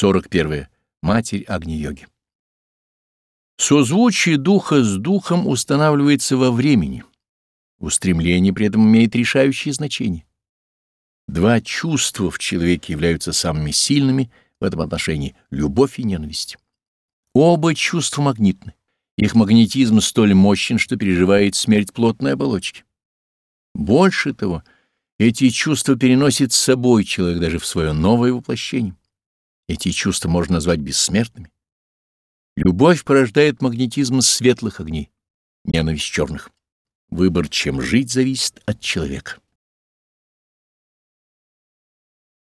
41. Матерь Агни-йоги. Созвучие духа с духом устанавливается во времени. Устремление при этом имеет решающее значение. Два чувства в человеке являются самыми сильными в этом отношении — любовь и ненависть. Оба чувства магнитны. Их магнетизм столь мощен, что переживает смерть плотной оболочки. Больше того, эти чувства переносит с собой человек даже в свое новое воплощение. Эти чувства можно назвать бессмертными. Любовь порождает магнетизм светлых огней, ненависть черных. Выбор, чем жить, зависит от человека.